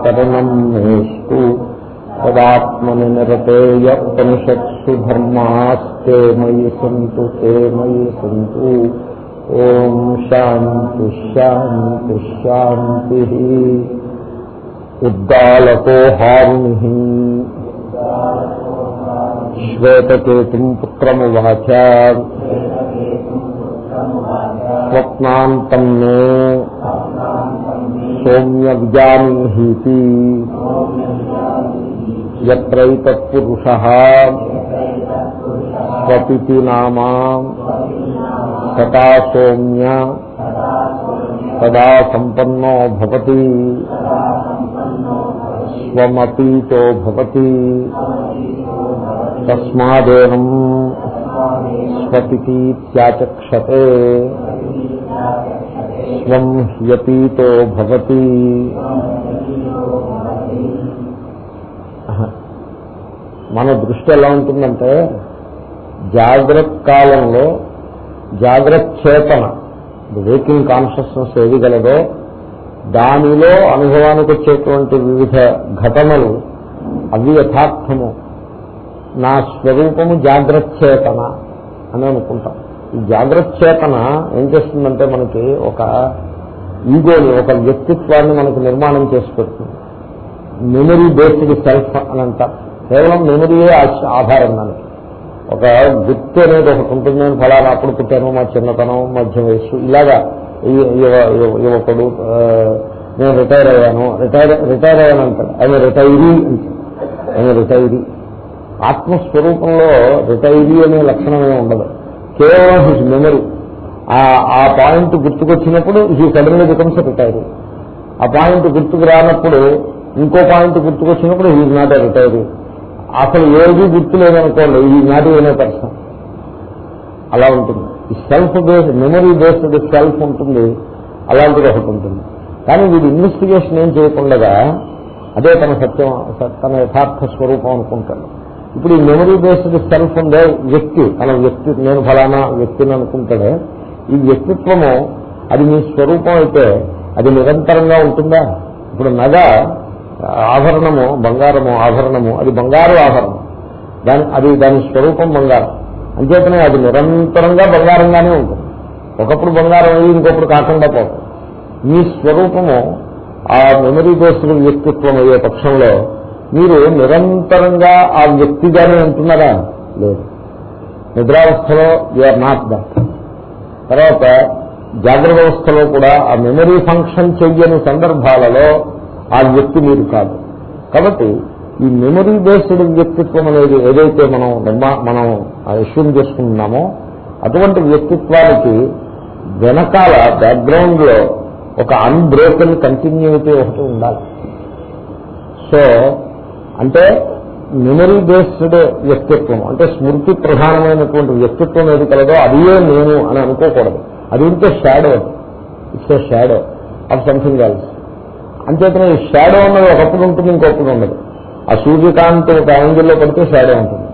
వ్యాకరణం తదాత్మని నిరతేయ ఉపనిషత్సు ధర్మాస్తే మయి సంతు తే మయి సంతు. ఓం శాంతి శాంతి శాంతి. ఉద్దాలకో హారుణి. శ్వేతకేతుం పుత్రమువాచ. స్వప్నాంతం మే సోమ్య విజానీహీతి ఎత్రైతత్పురుష స్వపితి నామా. తథా సోమ్య తదా సంపన్నో భవతి. స్వమపీతో భవతి. తస్మాదేనం స్వపితీత్యాచక్షతే స్వం హ్యపీతో భవతి మన దృష్టి ఎలా ఉంటుందంటే జాగ్రత్త కాలంలో జాగ్రత్త చేతన వేకింగ్ కాన్షియస్నెస్ ఏది గలదో దానిలో అనుభవానికి వచ్చేటువంటి వివిధ ఘటనలు అవి యథార్థము. నా స్వరూపము జాగ్రత్త చేతన అని అనుకుంటాం. ఈ జాగ్రత్త చేతన ఏం చేస్తుందంటే మనకి ఒక ఈగోని ఒక వ్యక్తిత్వాన్ని మనకు నిర్మాణం చేసి పెడుతుంది. మెమరీ బేస్డ్ సెల్ఫ్ అని అంటారు కేవలం మెమరీయే ఆధారం దానికి. ఒక గుర్తు అనేది ఒకటి ఉంటుంది. నేను ఫలానా అప్పుడు పుట్టాను మా చిన్నతనం మధ్య వయస్సు ఇలాగా యువకుడు నేను రిటైర్ అయ్యాను. రిటైర్ రిటైర్ అయ్యాను అంటాడు. ఆయన రిటైరీ అంటాడు. ఆయన రిటైరీ. ఆత్మస్వరూపంలో రిటైరీ అనే లక్షణమే ఉండదు. కేవలం హిజ్ మెమరీ ఆ పాయింట్ గుర్తుకొచ్చినప్పుడు హీ సడన్లీ బికమ్స్ రిటైరీ ఆ పాయింట్ గుర్తుకు రానప్పుడు ఇంకో పాయింట్ గుర్తుకొచ్చినప్పుడు హీజ్ నాట్ ఎ రిటైరీ అసలు ఏది గుర్తు లేదనుకోండి ఈ నాట్ అనే పర్సన్ అలా ఉంటుంది. ఈ self based memory based self ఉంటుంది. అలాంటిది ఒకటి ఉంటుంది. కానీ వీడు ఇన్వెస్టిగేషన్ ఏం చేయకుండా అదే తన సత్యం తన యథార్థ స్వరూపం అనుకుంటాడు. ఇప్పుడు ఈ మెమరీ బేస్డ్ సెల్ఫ్ ఉండే వ్యక్తి తన వ్యక్తి నేను ఫలానా వ్యక్తిని అనుకుంటాడే ఈ వ్యక్తిత్వము అది మీ స్వరూపం అయితే అది నిరంతరంగా ఉంటుందా? ఇప్పుడు నగ ఆభరణము బంగారము ఆభరణము అది బంగారు ఆభరణం. దాని అది దాని స్వరూపం బంగారం. అంచేతనే అది నిరంతరంగా బంగారంగానే ఉంటుంది. ఒకప్పుడు బంగారం అయ్యి ఇంకొప్పుడు కాకుండా పోతుంది. మీ స్వరూపము ఆ మెమరీ బేస్డ్ వ్యక్తిత్వం అయ్యే పక్షంలో మీరు నిరంతరంగా ఆ వ్యక్తిగానే ఉంటున్నారా? లేదు. నిద్రావస్థలో యూఆర్ నాట్ దట్ తర్వాత జాగ్రత్త వ్యవస్థలో కూడా ఆ మెమరీ ఫంక్షన్ చెయ్యని సందర్భాలలో ఆ వ్యక్తి మీరు కాదు. కాబట్టి ఈ మెమరీ బేస్డ్ వ్యక్తిత్వం అనేది ఏదైతే మనం మనం అస్యూమ్ చేసుకుంటున్నామో అటువంటి వ్యక్తిత్వానికి వెనకాల బ్యాక్గ్రౌండ్లో ఒక అన్బ్రోకెన్ కంటిన్యూటీ ఒకటి ఉండాలి. సో అంటే మెమరీ బేస్డ్ వ్యక్తిత్వం అంటే స్మృతి ప్రధానమైనటువంటి వ్యక్తిత్వం ఏది కలదో అదే నేను అని అనుకోకూడదు. అది ఉంటే shadow it's a shadow of something else అంచేతనే ఈ షాడో ఉన్నది ఒకప్పుడు ఉంటుంది ఇంకొకప్పుడు ఉండదు. ఆ సూర్యకాంతి ఒక యాంగిల్లో పడితే షాడో ఉంటుంది.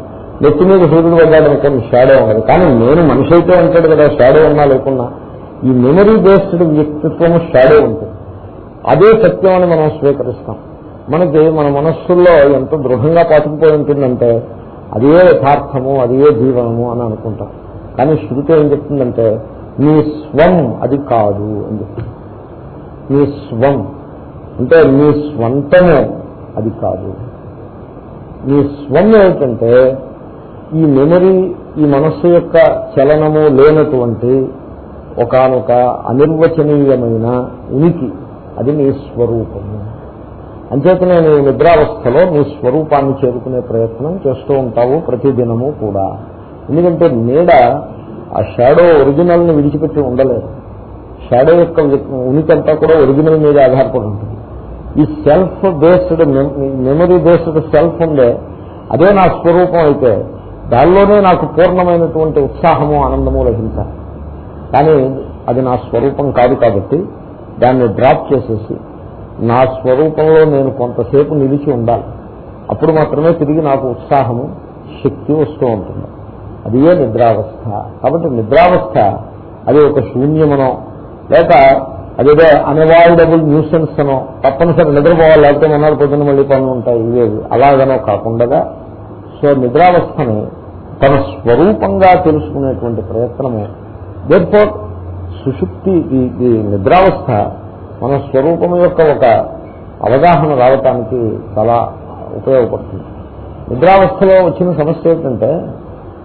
నెత్తి మీద సూర్యుడు పడ్డాడు అనుకోండి షాడో ఉండదు. కానీ నేను మనిషి అయితే ఉంటాడు కదా షాడో ఉన్నా లేకున్నా ఈ మెమరీ బేస్డ్ వ్యక్తిత్వము షాడో ఉంటుంది. అదే సత్యం అని మనం స్వీకరిస్తాం. మనకి మన మనస్సుల్లో ఎంత దృఢంగా పాతుకుపోయి ఉంటుందంటే అదే యథార్థము అదే జీవనము అని అనుకుంటాం. కానీ శృతి ఏం చెప్తుందంటే నీ స్వం అది కాదు అని చెప్తుంది. నీ స్వం. అంటే నీ స్వంతము అది కాదు. నీ స్వం ఏమిటంటే ఈ మెమరీ ఈ మనస్సు యొక్క చలనము లేనటువంటి ఒకనొక అనిర్వచనీయమైన ఉనికి అది నీ స్వరూపము. అంచేతనే నీ నిద్రావస్థలో నీ స్వరూపాన్ని చేరుకునే ప్రయత్నం చేస్తూ ఉంటావు ప్రతిదినము కూడా. ఎందుకంటే నీడ ఆ షాడో ఒరిజినల్ని విడిచిపెట్టి ఉండలేదు. షాడో యొక్క ఉనికి అంతా కూడా ఒరిజినల్ మీద ఆధారపడి ఉంటుంది. ఈ self based memory based self ఉండే అదే నా స్వరూపం అయితే దానిలోనే నాకు పూర్ణమైనటువంటి ఉత్సాహము ఆనందము లభించాలి. కానీ అది నా స్వరూపం కాదు కాబట్టి దాన్ని డ్రాప్ చేసేసి నా స్వరూపంలో నేను కొంతసేపు నిలిచి ఉండాలి. అప్పుడు మాత్రమే తిరిగి నాకు ఉత్సాహము శక్తి వస్తూ ఉంటుంది. అది ఏ నిద్రావస్థ? కాబట్టి నిద్రావస్థ అది ఒక శూన్యమనో లేక అదేదో అన్అవాయిడబుల్ న్యూసెన్స్ అనో తప్పనిసరి నిద్రపోవాలి లేకపోతే మొన్నటి పొద్దున్న మళ్ళీ పనులు ఉంటాయి ఇవేవి. అలాగనో కాకుండా సో నిద్రావస్థని తన స్వరూపంగా తెలుసుకునేటువంటి ప్రయత్నము. దేర్ఫోర్ సుషుప్తి ఈ నిద్రావస్థ మన స్వరూపం యొక్క ఒక అవగాహన రావటానికి చాలా ఉపయోగపడుతుంది. నిద్రావస్థలో వచ్చిన సమస్య ఏంటంటే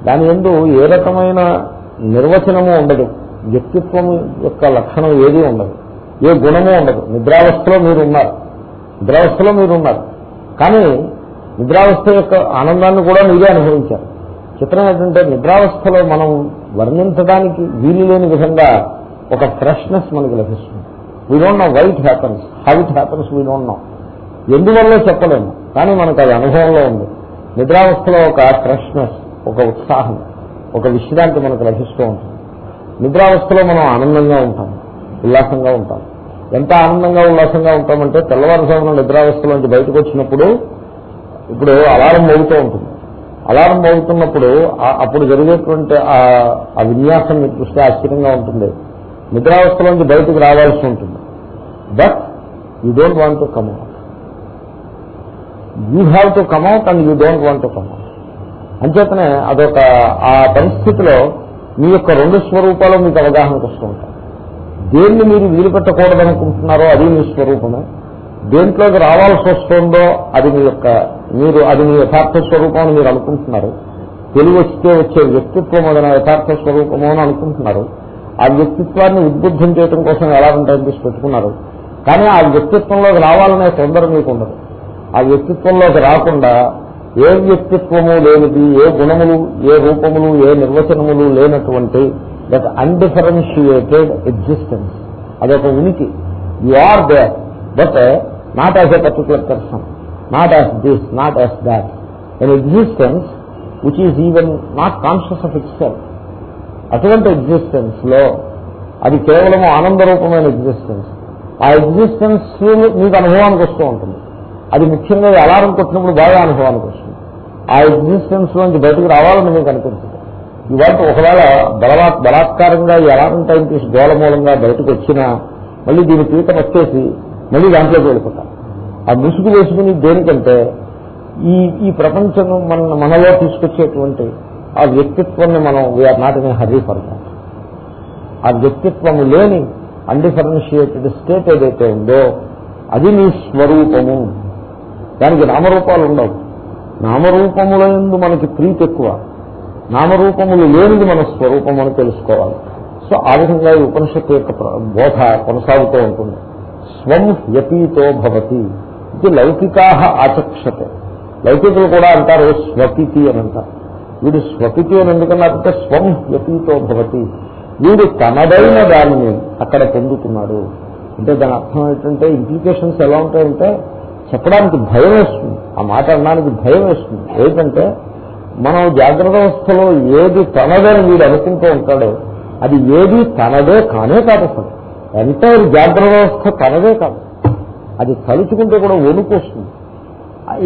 దాని ఎందు ఏ రకమైన నిర్వచనము ఉండదు. వ్యక్తిత్వం యొక్క లక్షణం ఏదీ ఉండదు. ఏ గుణము ఉండదు. నిద్రావస్థలో మీరు ఉన్నారు నిద్రావస్థలో మీరు ఉన్నారు కానీ నిద్రావస్థ యొక్క ఆనందాన్ని కూడా మీరే అనుభవించారు. చిత్రం ఏంటంటే నిద్రావస్థలో మనం వర్ణించడానికి వీలు లేని విధంగా ఒక ఫ్రెష్నెస్ మనకి లభిస్తుంది. We don't know what happens how it happens we don't know ఎందువల్ల చెప్పలేము. కానీ మనకు అది అనుభవంలో ఉంది. నిద్రావస్థలో ఒక ఫ్రెష్నెస్ ఒక ఉత్సాహం ఒక విశ్రాంతి మనకు లభిస్తూ ఉంటుంది. నిద్రావస్థలో మనం ఆనందంగా ఉంటాం ఉల్లాసంగా ఉంటాం. ఎంత ఆనందంగా ఉల్లాసంగా ఉంటామంటే తెల్లవారుజామున నిద్రావస్థలోంచి బయటకు వచ్చినప్పుడు ఇప్పుడు అలారం మోగుతూ ఉంటుంది. అలారం మోగుతున్నప్పుడు అప్పుడు జరిగేటువంటి ఆ విన్యాసం మీకు చూస్తే ఆశ్చర్యంగా ఉంటుంది. నిద్రావస్థలోంచి బయటకు రావాల్సి ఉంటుంది. But you don't want to come out you have to come out and you don't want to come out అంచేతనే అదొక ఆ పరిస్థితిలో మీ యొక్క రెండు స్వరూపాలు మీకు అవగాహనకు వస్తూ ఉంటాయి. దేన్ని మీరు వీలుపెట్టకూడదనుకుంటున్నారో అది మీ స్వరూపమే. దేంట్లోకి రావాల్సి వస్తుందో అది మీ యొక్క మీరు అది మీ యథార్థ స్వరూపం అని మీరు అనుకుంటున్నారు. తెలివి వస్తే వచ్చే వ్యక్తిత్వం అదన యథార్థ స్వరూపము అని అనుకుంటున్నారు. ఆ వ్యక్తిత్వాన్ని ఉద్బుద్ధం చేయడం కోసం ఎలా ఉంటాయని తీసి పెట్టుకున్నారు. కానీ ఆ వ్యక్తిత్వంలోకి రావాలనే తొందర మీకు ఉండదు. ఆ వ్యక్తిత్వంలోకి రాకుండా ఏ వ్యక్తిత్వము లేనిది ఏ గుణములు ఏ రూపములు ఏ నిర్వచనములు లేనటువంటి దట్ అన్డిఫరెన్షియేటెడ్ ఎగ్జిస్టెన్స్ అదొక ఉనికి. You are there but not as a particular person not as this not as that an existence which is even not conscious of it అటువంటి ఎగ్జిస్టెన్స్లో అది కేవలం ఆనందరూపమైన ఎగ్జిస్టెన్స్ ఆ ఎగ్జిస్టెన్స్ మీకు అనుభవానికి వస్తూ ఉంటుంది. అది ముఖ్యంగా అలారం కొట్టినప్పుడు బాగా అనుభవానికి వస్తుంది. ఆ ఎగ్జిస్టెన్స్ నుంచి బయటకు రావాలని మీకు అనిపించదు ఇవాళ ఒకవేళ బలవా బలాత్కారంగా ఈ అలారం టైం తీసి గోళ మూలంగా బయటకు వచ్చినా మళ్ళీ దీని పీట వచ్చేసి మళ్ళీ దాంట్లోకి వెళ్ళిపోతారు ఆ ముసుగు వేసుకుని దేనికంటే ఈ ఈ ప్రపంచం మన మనలో తీసుకొచ్చేటువంటి ఆ వ్యక్తిత్వాన్ని మనం we are not in hurry for ఆ వ్యక్తిత్వం లేని అన్డిఫరెన్షియేటెడ్ స్టేట్ ఏదైతే ఉందో అది నీ స్వరూపము. దానికి నామరూపాలు ఉండవు. నామరూపముల ఎందు మనకి ప్రీతి ఎక్కువ. నామరూపములు లేనిది మన స్వరూపం అని తెలుసుకోవాలి. సో ఆ విధంగా ఈ ఉపనిషత్తు యొక్క బోధ కొనసాగుతూ ఉంటుంది. స్వం వ్యతీతో భవతి. ఇది లౌకికా ఆచక్షతే. లౌకికులు కూడా అంటారు స్వపితి అని అంటారు. వీడు స్వపితి అని ఎందుకన్నారంటే స్వం వ్యతీతో భవతి. వీడు తనదైన దానిని అక్కడ పొందుతున్నాడు. అంటే దాని అర్థం ఏంటంటే ఇంప్లికేషన్స్ ఎలా ఉంటాయంటే చెప్పడానికి భయం వేస్తుంది. ఆ మాట అనడానికి భయం వేస్తుంది. ఏంటంటే మనం జాగ్రత్త వ్యవస్థలో ఏది తనదని వీడు అనుకుంటూ ఉంటాడో అది ఏది తనదే కానే కాదు అసలు. ఎంటైర్ జాగ్రత్త వ్యవస్థ తనదే కాదు. అది తలుచుకుంటే కూడా వణుకు వస్తుంది.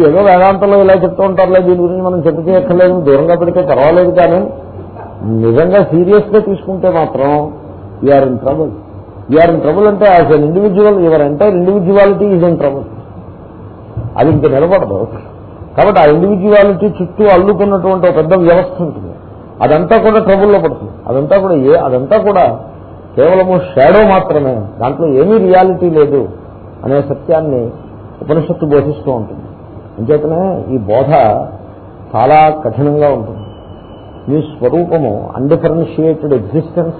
ఏదో వేదాంతంలో ఇలా చెప్తూ ఉంటారులే దీని గురించి మనం చెప్పి చేయక్కర్లేదు దూరంగా పెడితే పర్వాలేదు కానీ నిజంగా సీరియస్గా తీసుకుంటే మాత్రం you are in trouble you are in trouble అంటే as an individual your entire individuality is in trouble అది ఇంక నిలబడదు. కాబట్టి ఆ ఇండివిజువాలిటీ చుట్టూ అల్లుకున్నటువంటి పెద్ద వ్యవస్థ ఉంటుంది. అదంతా కూడా ట్రబుల్లో పడుతుంది. అదంతా కూడా ఏ అదంతా కూడా కేవలము షాడో మాత్రమే. దాంట్లో ఏమీ రియాలిటీ లేదు అనే సత్యాన్ని ఉపనిషత్తు బోధిస్తూ ఉంటుంది. అంచేతనే ఈ బోధ చాలా కఠినంగా ఉంటుంది. మీ స్వరూపము అన్డిఫరెన్షియేటెడ్ ఎగ్జిస్టెన్స్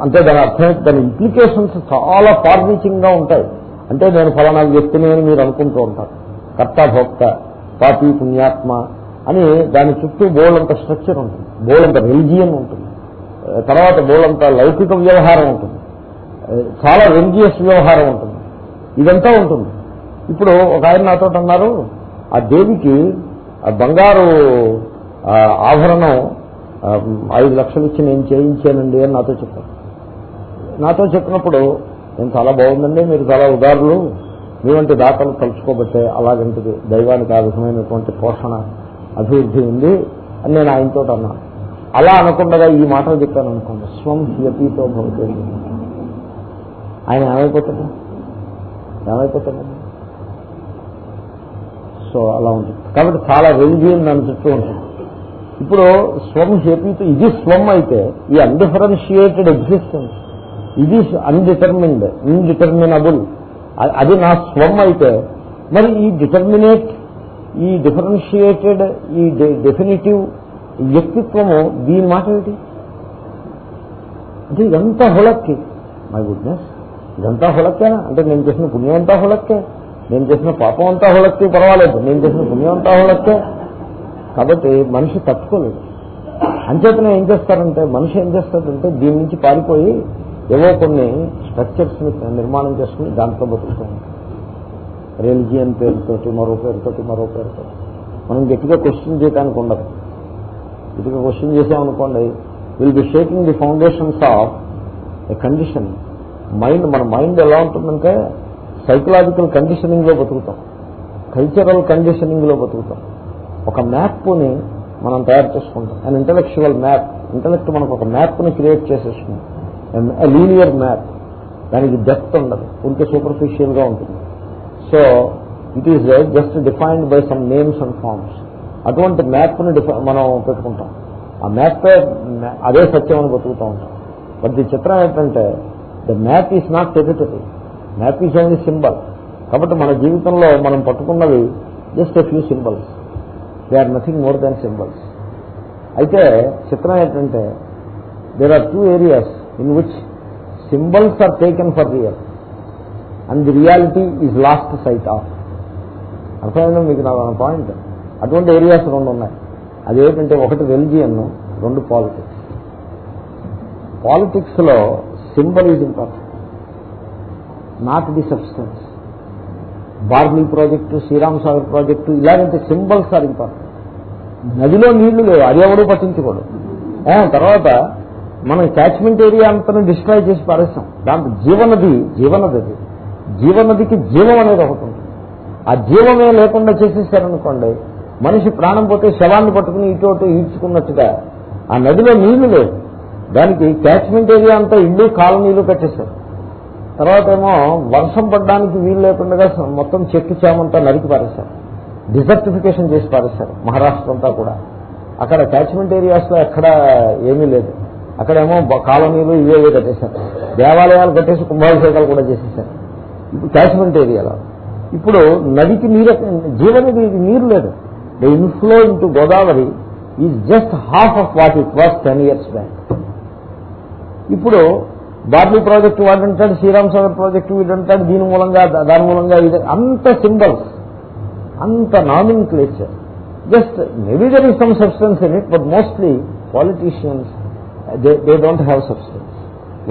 అంటే దాని అర్థం దాని ఇంప్లికేషన్స్ చాలా ఫార్గా ఉంటాయి. అంటే నేను ఫలానా వ్యక్తిని అని మీరు అనుకుంటూ ఉంటారు. కర్త భోక్త పాపి పుణ్యాత్మ అని దాని చుట్టూ బోలంత స్ట్రక్చర్ ఉంటుంది. బోలంత రిలీజియన్ ఉంటుంది. తర్వాత బోలంత లౌకిక వ్యవహారం ఉంటుంది. చాలా రిలీజియస్ వ్యవహారం ఉంటుంది. ఇదంతా ఉంటుంది. ఇప్పుడు ఒక ఆయన నాతో అన్నారు ఆ దేవికి బంగారు ఆభరణం ఐదు లక్షలు ఇచ్చి నేను చేయించానండి అని నాతో చెప్పాను నాతో చెప్పినప్పుడు నేను చాలా బాగుందండి మీరు చాలా ఉదారులు మీ వంటి దాతలు తలుచుకోబట్టే అలాగంటిది. దైవానికి ఆ విధమైనటువంటి పోషణ అభివృద్ధి ఉంది అని నేను ఆయనతో అన్నాను అలా అనకుండా ఈ మాటలు చెప్పాను అనుకోండి. స్వం యతీతో భవతి ఆయన ఏమైపోతాడు? ఏమైపోతాడు? సో అలా ఉంటుంది. కాబట్టి చాలా రెలిజియన్ అని చుట్టూ ఉంటుంది. ఇప్పుడు స్వం హేపీతో ఇది స్వం అయితే ఈ అన్డిఫరెన్షియేటెడ్ ఎగ్జిస్టెన్స్. ఇది అన్డిటర్మిన్డ్ ఇన్డిటర్మినబుల్ అది నా స్వం అయితే మరి ఈ డిటర్మినేట్ ఈ డిఫరెన్షియేటెడ్ ఈ డెఫినేటివ్ వ్యక్తిత్వము దీని మాట ఏమిటి అంటే ఇదంతా హులక్కి. మై గుడ్నెస్ ఇదంతా హులక్కేనా? అంటే నేను చేసిన పుణ్యం అంతా హులక్కే. నేను చేసిన పాపం అంతా హులక్కి పర్వాలేదు. నేను చేసిన పుణ్యం అంతా హులక్కే. కాబట్టి మనిషి తట్టుకోలేదు. అంచేతనే ఏం చేస్తారంటే మనిషి ఏం చేస్తాడంటే దీని నుంచి పారిపోయి ఏవో కొన్ని స్ట్రక్చర్స్ని నిర్మాణం చేసుకుని దాంట్లో బతుకుతూ ఉంటాం రిలిజియన్ పేరుతోటి మరో పేరుతోటి మరో పేరుతో మనం గట్టిగా క్వశ్చన్ చేయడానికి ఉండదు. గట్టిగా క్వశ్చన్ చేసామనుకోండి will be shaking the foundations of a condition mind మన మైండ్ ఎలా ఉంటుందంటే సైకలాజికల్ కండిషనింగ్లో బతుకుతాం. కల్చరల్ కండిషనింగ్లో బతుకుతాం. ఒక మ్యాప్ని మనం తయారు చేసుకుంటాం. అండ్ ఇంటలెక్చువల్ మ్యాప్ ఇంటలెక్ట్ మనకు ఒక మ్యాప్ని క్రియేట్ చేసేసుకుంటాం లీనియర్ మ్యాప్ దానికి డెప్త్ ఉండదు. ఉంటే సూపర్ఫిషియల్గా ఉంటుంది. So it is just defined by some names and forms అటువంటి మ్యాప్ని మనం పెట్టుకుంటాం. ఆ మ్యాప్ అదే సత్యం అని బతుకుతూ ఉంటాం. బట్ ది చిత్రం ఏంటంటే the map is not territory map is only symbol కాబట్టి మన జీవితంలో మనం పట్టుకున్నవి just a few symbols they are nothing more than symbols అయితే చిత్రం ఏంటంటే there are two areas in which symbols are taken for real and the reality is lost sight of అర్థమైందా మీకు నా పాయింట్ అటువంటి ఏరియాస్ రెండు ఉన్నాయి. అదేంటంటే ఒకటి రెలిజియన్ రెండు పాలిటిక్స్ పాలిటిక్స్లో symbol is important not the substance Babli project Sriram Sagar project ఇలాగంటే సింబల్స్ ఆర్ ఇంపార్టెంట్. నదిలో నీళ్ళు లేవు అది ఎవరూ పట్టించుకోడు. ఆ, తర్వాత మనం క్యాచ్మెంట్ ఏరియా అంతా డిస్ట్రాయ్ చేసి పారేస్తాం. దాంట్లో జీవనది జీవనది అది. జీవనదికి జీవం అనేది ఒకటి ఉంటుంది. ఆ జీవమే లేకుండా చేసేసారనుకోండి మనిషి ప్రాణం పోతే శవాన్ని పట్టుకుని ఇటు అటు ఈడ్చుకున్నట్టుగా ఆ నదిలో నీళ్ళు లేవు. దానికి క్యాచ్మెంట్ ఏరియా అంతా ఇల్లు కాలనీలు కట్టేశారు. తర్వాత ఏమో వర్షం పడడానికి వీలు లేకుండా మొత్తం చెట్టు చేమంతా నరికి పారేశారు. డిజర్టిఫికేషన్ చేసి పారేశారు మహారాష్ట్ర అంతా కూడా. అక్కడ క్యాచ్మెంట్ ఏరియాస్లో ఎక్కడ ఏమీ లేదు. అక్కడేమో కాలనీలు ఇవే కట్టేశారు. దేవాలయాలు కట్టేసి కుంభాభిషేకాలు కూడా చేసేసారు ఇప్పుడు క్యాచ్మెంట్ ఏరియాలో ఇప్పుడు నదికి నీరు జీవనది నీరు లేదు. The inflow into Godavari is just half of what it was ten years back ఇప్పుడు బార్లీ ప్రాజెక్టు వాడంటాడు శ్రీరామ్ సాగర్ ప్రాజెక్టు వీడంటాడు దీని మూలంగా దాని మూలంగా ఇది. అంత సింబల్స్ అంత nomenclature just maybe there is some substance in it but mostly politicians they don't have substance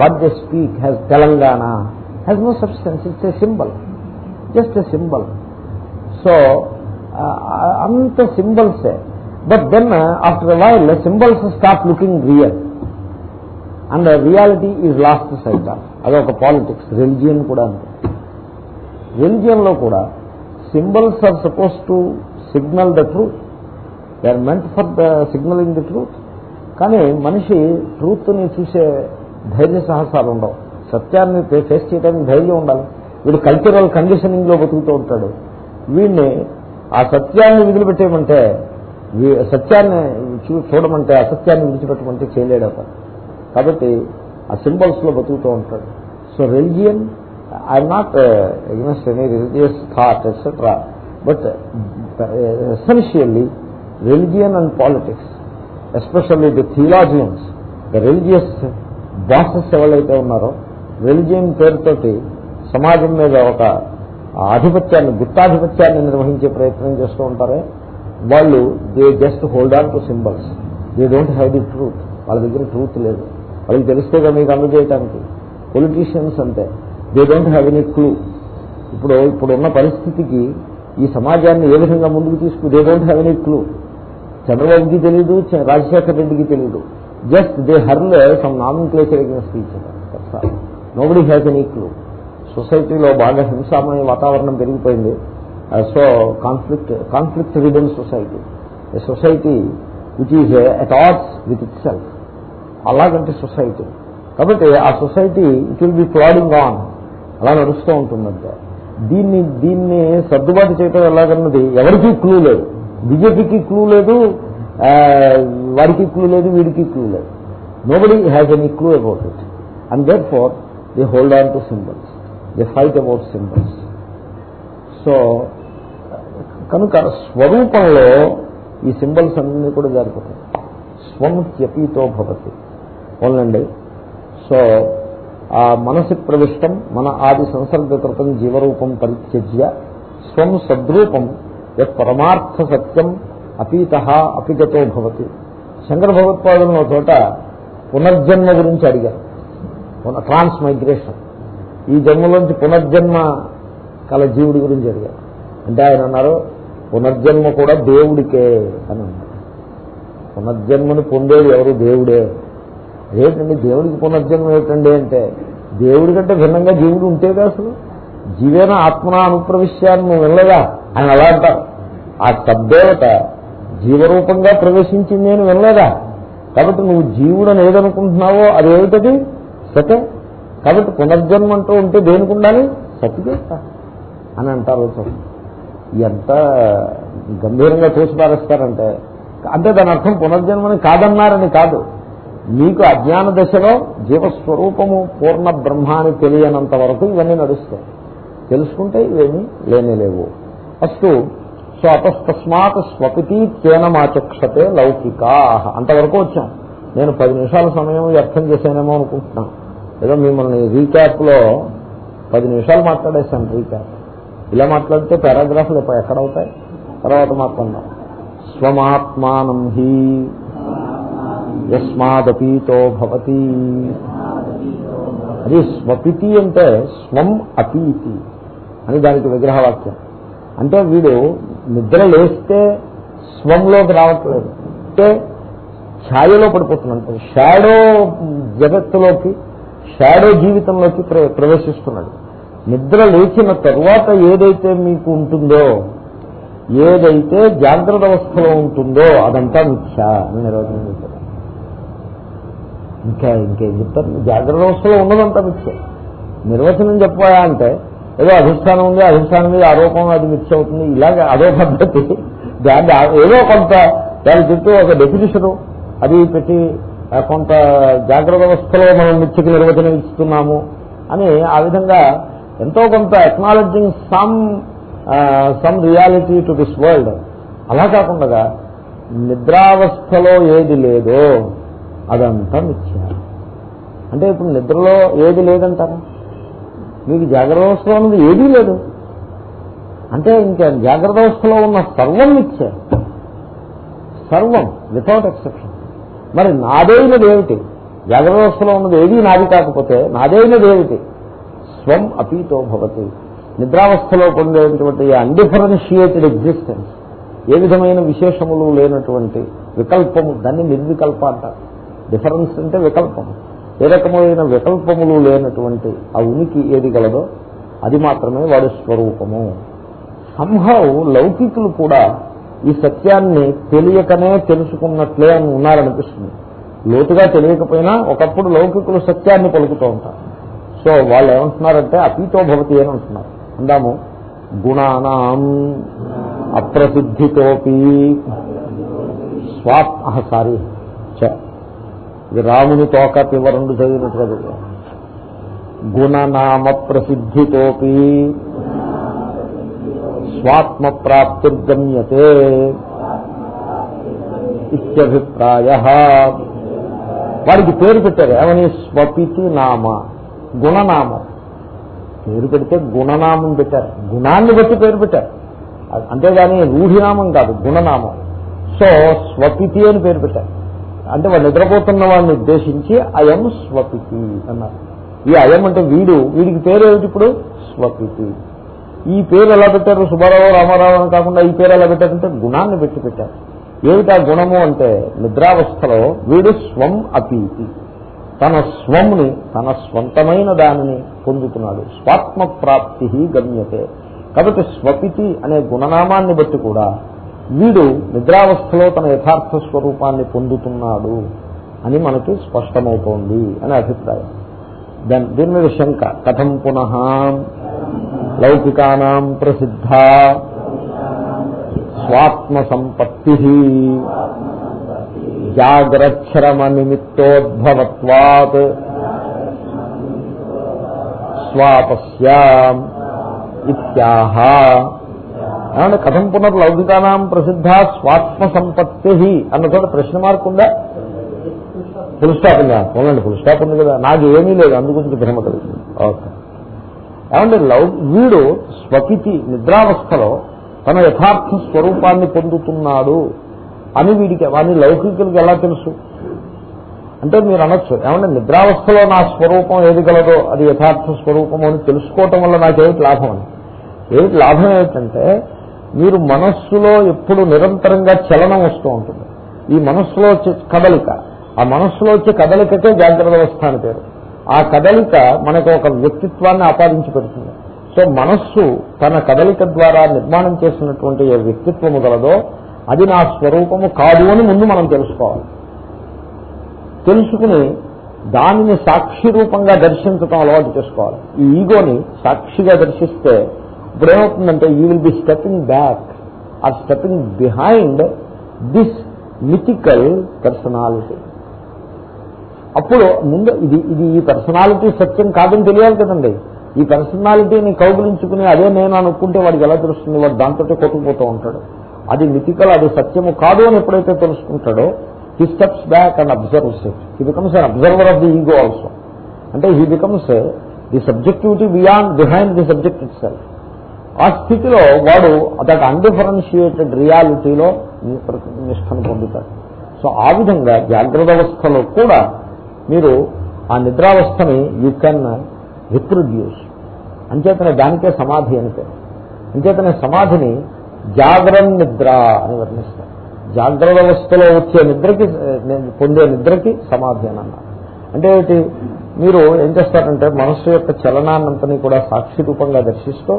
what they speak has Telangana has no substance it's a symbol just a symbol so అంత సింబల్సే but then after while symbols start looking real and reality is lost sight అదొక politics religion కూడా అంతే. రిలిజియన్లో కూడా symbols are suppose to signal the truth they are meant for the signalling the truth కానీ మనిషి ట్రూత్ని చూసే ధైర్య సాహసాలు ఉండవు. సత్యాన్ని ఫేస్ చేయడానికి ధైర్యం ఉండాలి. వీడు కల్చరల్ కండిషనింగ్లో బతుకుతూ ఉంటాడు. వీడిని ఆ సత్యాన్ని విదిలిపెట్టేయమంటే సత్యాన్ని చూ- చూడమంటే అసత్యాన్ని విడిచిపెట్టమంటే చేయలేడు అతను. కాబట్టి ఆ సింబల్స్లో బతుకుతూ ఉంటాడు. So religion I'm not against any religious thought etcetera but essentially religion and politics especially the theologians the religious bosses ఎవరైతే ఉన్నారో రిలిజియన్ పేరుతోటి సమాజం మీద ఒక ఆధిపత్యాన్ని గుత్తాధిపత్యాన్ని నిర్వహించే ప్రయత్నం చేస్తూ ఉంటారే వాళ్ళు they just hold on to symbols they don't have the truth వాళ్ళ దగ్గర ట్రూత్ లేదు. వాళ్ళకి తెలిస్తేగా మీకు అందజేయటానికి. పొలిటీషియన్స్ అంతే they don't have any clue ఇప్పుడు ఇప్పుడున్న పరిస్థితికి ఈ సమాజాన్ని ఏ విధంగా ముందుకు తీసుకు they don't have any clue చంద్రబాబుకి తెలియదు రాజశేఖర రెడ్డికి తెలియదు just they hurl some nomenclature against each nobody has any clue సొసైటీలో బాగా హింసామయ వాతావరణం పెరిగిపోయింది. So conflict conflict ridden society society which is at odds with it self అలాగంటే సొసైటీ. కాబట్టి ఆ society it will be plodding on అలా నడుస్తూ ఉంటుందంటే. దీన్ని దీన్ని సర్దుబాటు చేయటం ఎలాగన్నది ఎవరికీ క్లూ లేదు. బీజేపీకి క్లూ లేదు వాడికి క్లూ లేదు వీడికి క్లూ లేదు. Nobody has any clue about it and therefore they hold on to symbols they fight about symbols so కనుక స్వరూపంలో ఈ సింబల్స్ అన్నీ కూడా జారిపోతాయి. స్వం త్యపీతో భవతి. ఓన్లండి సో ఆ మనసి ప్రవిష్టం మన ఆది సంసర్గకృతం జీవరూపం పరిత్యజ్య స్వం సద్రూపం యత్ పరమార్థ సత్యం అపీత అపిగతో భవతి. శంకర భగవత్పాదంలో చోట పునర్జన్మ గురించి అడిగారు. Transmigration. ఈ జన్మలోంచి పునర్జన్మ కల జీవుడి గురించి అడిగారు. అంటే ఆయన అన్నారు పునర్జన్మ కూడా దేవుడికే అని అన్నారు. పునర్జన్మని పొందేది ఎవరు? దేవుడే. అదేంటండి దేవుడికి పునర్జన్మ ఏమిటండి అంటే దేవుడి కంటే భిన్నంగా జీవుడు ఉంటేగా అసలు? జీవేన ఆత్మన అనుప్రవిశ్యాన్ని నువ్వు వినలేదా? ఆయన అలా అంటారు. ఆ తద్దేవత జీవరూపంగా ప్రవేశించింది నేను వినలేదా? కాబట్టి నువ్వు జీవుడని ఏదనుకుంటున్నావో అది సతే కాబట్టి పునర్జన్మ అంటూ ఉంటే దేనికి ఉండాలి? సతిదేవత అని అంటారు ఎంత గంభీరంగా చూసి పారేస్తారంటే అంటే దాని అర్థం పునర్జన్మని కాదన్నారని కాదు. మీకు అజ్ఞాన దశలో జీవస్వరూపము పూర్ణ బ్రహ్మ అని తెలియనంత వరకు ఇవన్నీ నడుస్తాయి. తెలుసుకుంటే ఇవేమీ లేనే లేవు. సో అతస్తస్మాత్ స్వపితి తేనమాచక్షతే లౌకికా. అంతవరకు వచ్చాం. నేను పది నిమిషాల సమయం వ్యర్థం చేశానేమో అనుకుంటున్నాను. ఏదో మిమ్మల్ని రీక్యాప్లో పది నిమిషాలు మాట్లాడేశాను రీక్యాప్. ఇలా మాట్లాడితే పారాగ్రాఫ్లు ఎక్కడవుతాయి తర్వాత మాట్లాడదాం. స్వమాత్మానం హీ. యస్మాదపీతో భవతి. అది స్వపితి అంటే స్వం అపీతి అని దానికి విగ్రహవాక్యం. అంటే వీడు నిద్ర లేస్తే స్వంలోకి రావట్లేదు. అంటే ఛాయలో పడిపోతున్నాడు. షాడో జగత్తులోకి షాడో జీవితంలోకి ప్ర- ప్రవేశిస్తున్నాడు. నిద్ర లేచిన తరువాత ఏదైతే మీకు ఉంటుందో ఏదైతే జాగ్రత్త అవస్థలో ఉంటుందో అదంతా మిథ్య అని నిర్వచనం ఇంకా ఇంకేం చెప్తారు? జాగ్రత్త వ్యవస్థలో ఉన్నదంతా మిథ్య. నిర్వచనం చెప్పాయా అంటే ఏదో అధిష్టానం ఉంది అధిష్టానం మీద ఆరోపణ అది మిథ్య అవుతుంది ఇలాగే అదో పద్ధతి. దాన్ని ఏదో కొంత దాని చుట్టూ ఒక డెఫినేషను అది పెట్టి కొంత జాగ్రత్త వ్యవస్థలో మనం మిథ్యకి నిర్వచనం ఇస్తున్నాము అని ఆ విధంగా ఎంతో కొంత acknowledging some some reality to this world అలా కాకుండా నిద్రావస్థలో ఏది లేదో అదంతా మిథ్య. అంటే ఇప్పుడు నిద్రలో ఏది లేదంటారా? మీకు జాగ్రత్త అవస్థలో ఉన్నది ఏదీ లేదు. అంటే ఇంకా జాగ్రత్త అవస్థలో ఉన్న సర్వం మిథ్య. సర్వం వితౌట్ ఎక్సెప్షన్ మరి నాదైనది ఏమిటి? జాగ్రత్త అవస్థలో ఉన్నది ఏదీ నాది కాకపోతే నాదైనది ఏమిటి? స్వం అపీతో భవతి. నిద్రావస్థలో పొందేటువంటి అన్డిఫరెన్షియేటెడ్ ఎగ్జిస్టెన్స్ ఏ విధమైన విశేషములు లేనటువంటి వికల్పము దాన్ని నిర్వికల్ప అంటారు. డిఫరెన్స్ అంటే వికల్పం. ఏ రకమైన వికల్పములు లేనటువంటి ఆ ఉనికి ఏది గలదో అది మాత్రమే వాడి స్వరూపము. సంహౌ లౌకికులు కూడా ఈ సత్యాన్ని తెలియకనే తెలుసుకున్నట్లే అని ఉన్నారనిపిస్తుంది. లోతుగా తెలియకపోయినా ఒకప్పుడు లౌకికులు సత్యాన్ని పలుకుతూ ఉంటారు. సో వాళ్ళు ఏమంటున్నారంటే అతీతో భవతి అని అంటున్నారు. అందాము గుణానాం అప్రసిద్ధితోపి స్వాత్ సారీ చ. ఇది రాముని తోక పివరండు చదివినట్టుగా చదివాను. గుణనామ ప్రసిద్ధితోపి స్వాత్మ ప్రాప్తిర్గమ్యతే ఇత్యభిప్రాయ. వారికి పేరు పెట్టారు ఏమని? స్వపితి నామ గుణనామం. పేరు పెడితే గుణనామం పెట్టారు. గుణాన్ని బట్టి పేరు పెట్టారు. అంతేగాని రూఢినామం కాదు గుణనామం. సో స్వపితి అని పేరు పెట్టారు. అంటే వాడు నిద్రపోతున్న వాడిని ఉద్దేశించి అయం స్వపితి అన్నారు. ఈ అయం అంటే వీడు. వీడికి పేరు ఏమిటి ఇప్పుడు? స్వపితి. ఈ పేరు ఎలా పెట్టారు? సుబ్బారావు రామారావు అని కాకుండా ఈ పేరు ఎలా పెట్టారంటే గుణాన్ని పెట్టి పెట్టారు. ఏమిటా గుణము అంటే నిద్రావస్థలో వీడు స్వం అపీతి. తన స్వంని తన స్వంతమైన దానిని పొందుతున్నాడు. స్వాత్మ ప్రాప్తి గమ్యతే. కాబట్టి స్వపితి అనే గుణనామాన్ని బట్టి కూడా వీడు నిద్రావస్థలో తన యథార్థ స్వరూపాన్ని పొందుతున్నాడు అని మనకి స్పష్టమవుతోంది అనే అభిప్రాయం. దాని దీని మీద శంక. కథం పునః. లౌకికానాం ప్రసిద్ధ. స్వాత్మ సంపత్తి జాగ్రక్షరమ నిమిత్తోద్భవత్వాత్ స్వాపస్యాం ఇత్యాహ. ఏమంటే కథం పునర్లౌకికానాం ప్రసిద్ధ స్వాత్మ సంపత్తి అన్న చోట ప్రశ్న మార్క్ ఉందా? ఫుల్ స్టాప్ ఉందా? పోలండి ఫుల్ స్టాప్ ఉంది కదా. నాకు ఏమీ లేదు అందుగురించి భ్రమ కలిగింది. ఓకే. ఏమంటే లౌ వీడు స్వపితి నిద్రావస్థలో తన యథార్థ స్వరూపాన్ని పొందుతున్నాడు అని వీడికి వాని లౌకికులకి ఎలా తెలుసు? అంటే మీరు అనొచ్చు ఏమంటే నిద్రావస్థలో నా స్వరూపం ఏది గలదో అది యథార్థ స్వరూపం అని తెలుసుకోవటం వల్ల నాకేమిటి లాభం అని? ఏమిటి లాభం ఏమిటంటే మీరు మనస్సులో ఎప్పుడు నిరంతరంగా చలనం వస్తూ ఉంటుంది. ఈ మనస్సులో వచ్చే కదలిక ఆ మనస్సులో వచ్చే కదలికకే జాగ్రత్త అవస్థ అని పేరు. ఆ కదలిక మనకు ఒక వ్యక్తిత్వాన్ని ఆపాదించి పెడుతుంది సో మనస్సు తన కదలిక ద్వారా నిర్మాణం చేసినటువంటి ఏ వ్యక్తిత్వము గలదో అది నా స్వరూపము కాదు అని ముందు మనం తెలుసుకోవాలి. తెలుసుకుని దానిని సాక్షి రూపంగా దర్శించటం అలవాటు చేసుకోవాలి. ఈ ఈగోని సాక్షిగా దర్శిస్తే ఇప్పుడు ఏమవుతుందంటే you will be stepping back or stepping behind this mythical personality అప్పుడు ముందు ఇది ఇది ఈ పర్సనాలిటీ సత్యం కాదని తెలియాలి కదండి. ఈ పర్సనాలిటీని కౌగులించుకుని అదే నేను అనుకుంటే వాడికి ఎలా తెలుస్తుంది? వాడు దాంతో కొట్టుకుపోతూ ఉంటాడు. అది మిథికల్ అది సత్యము కాదు అని ఎప్పుడైతే తెలుసుకుంటాడో he steps back and observes it he becomes an observer of the ego also అంటే he becomes the subjectivity beyond behind the subject itself ఆ స్థితిలో వాడు దట్ అన్డిఫరెన్షియేటెడ్ రియాలిటీలో నిష్టను పొందుతాడు. సో ఆ విధంగా జాగ్రత్త అవస్థలో కూడా మీరు ఆ నిద్రావస్థని యూ కెన్ రిప్రొడ్యూస్ అంచేతనే దానికే సమాధి అని పేరు. అంచేతనే సమాధిని జాగరణ నిద్ర అని వర్ణిస్తారు. జాగ్రత్త అవస్థలో వచ్చే నిద్రకి పొందే నిద్రకి సమాధి అని అన్నారు. అంటే మీరు ఏం చేస్తారంటే మనస్సు యొక్క చలనాన్నంతని కూడా సాక్షి రూపంగా దర్శిస్తూ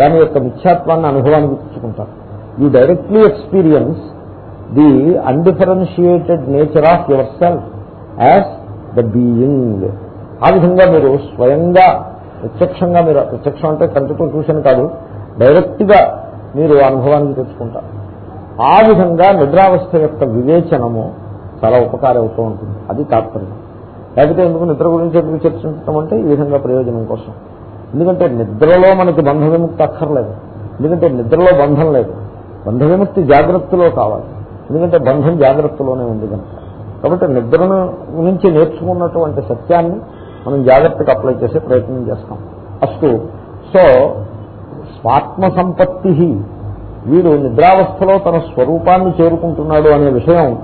దాని యొక్క మిథ్యాత్వాన్ని అనుభవానికి తెచ్చుకుంటారు. You directly experience the undifferentiated nature of yourself as the being ఆ విధంగా మీరు స్వయంగా ప్రత్యక్షంగా మీరు ప్రత్యక్షం అంటే కంటితో చూసిన కాదు డైరెక్ట్గా మీరు అనుభవానికి తెచ్చుకుంటారు. ఆ విధంగా నిద్రావస్థ యొక్క వివేచనము చాలా ఉపకారం అవుతూ ఉంటుంది. అది తాత్పర్యం. లేకపోతే ఎందుకు నిద్ర గురించి ఎందుకు చర్చించడం అంటే ఈ విధంగా ప్రయోజనం కోసం. ఎందుకంటే నిద్రలో మనకి బంధ విముక్తి అక్కర్లేదు. ఎందుకంటే నిద్రలో బంధం లేదు. బంధ విముక్తి జాగ్రత్తలో కావాలి. ఎందుకంటే బంధం జాగ్రత్తలోనే ఉంది కనుక. కాబట్టి నిద్రను నుంచి నేర్చుకున్నటువంటి సత్యాన్ని మనం జాగ్రత్తకు అప్లై చేసే ప్రయత్నం చేస్తాం. అస్తు. సో స్వాత్మ సంపత్తి వీడు నిద్రావస్థలో తన స్వరూపాన్ని చేరుకుంటున్నాడు అనే విషయం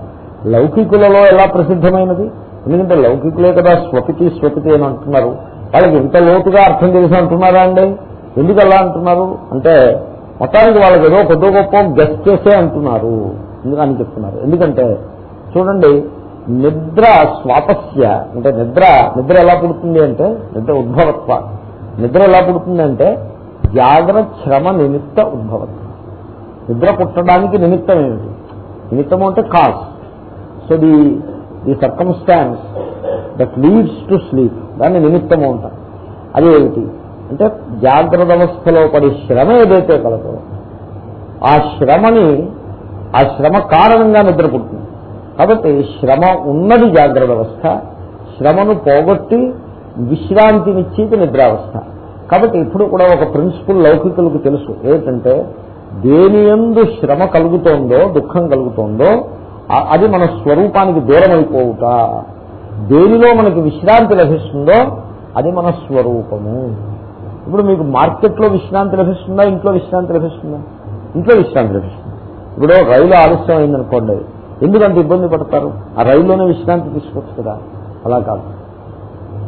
లౌకికులలో ఎలా ప్రసిద్ధమైనది? ఎందుకంటే లౌకికులే కదా స్వపితి స్వపితి అని అంటున్నారు. వాళ్ళకి ఇంత లోతుగా అర్థం తెలిసి అంటున్నారా అండి? ఎందుకు అలా అంటున్నారు? అంటే మొత్తానికి వాళ్ళకి ఏదో కొద్ది గొప్ప గెస్ట్ చేసే అంటున్నారు. అని చెప్తున్నారు. ఎందుకంటే చూడండి నిద్ర స్వాపస్య అంటే నిద్ర నిద్ర ఎలా పుడుతుంది అంటే నిద్ర ఉద్భవత్వ. నిద్ర ఎలా పుడుతుంది అంటే జాగ్రత్త శ్రమ నిమిత్త ఉద్భవత్వం. నిద్ర పుట్టడానికి నిమిత్తం ఏమిటి? నిమిత్తం అంటే cause so the the circumstance that leads to sleep. దాన్ని నిమిత్తము అంటారు. అది ఏమిటి అంటే జాగ్రత్త అవస్థలో పడి శ్రమ ఏదైతే కలదో ఆ శ్రమని ఆ శ్రమ కారణంగా నిద్ర పుడుతుంది కాబట్టి శ్రమ ఉన్నది జాగ్రత్త అవస్థ శ్రమను పోగొట్టి విశ్రాంతినిచ్చేది నిద్రావస్థ. కాబట్టి ఇప్పుడు కూడా ఒక ప్రిన్సిపల్ లౌకికులకు తెలుసు. ఏంటంటే దేని ఎందు శ్రమ కలుగుతోందో దుఃఖం కలుగుతోందో అది మన స్వరూపానికి దూరం అయిపోవుట దేనిలో మనకి విశ్రాంతి లభిస్తుందో అది మన స్వరూపము. ఇప్పుడు మీకు మార్కెట్లో విశ్రాంతి లభిస్తుందా? ఇంట్లో విశ్రాంతి లభిస్తుందా? ఇంట్లో విశ్రాంతి లభిస్తుంది. ఇప్పుడు రైలు ఆలస్యం అయిందనుకోండి ఎందుకంటే ఇబ్బంది పడతారు? ఆ రైల్లోనే విశ్రాంతి తీసుకోవచ్చు కదా. అలా కాదు.